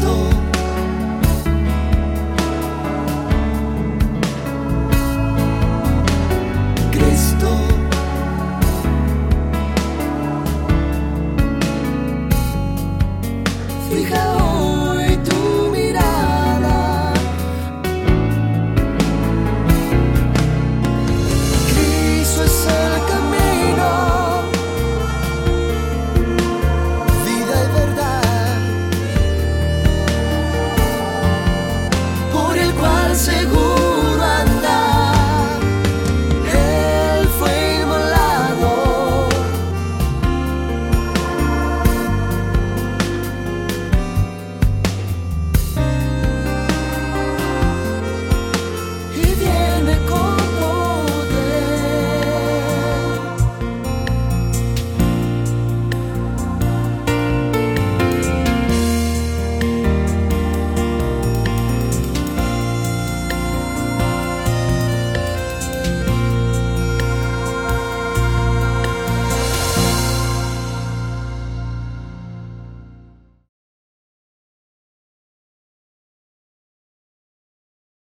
Cristo.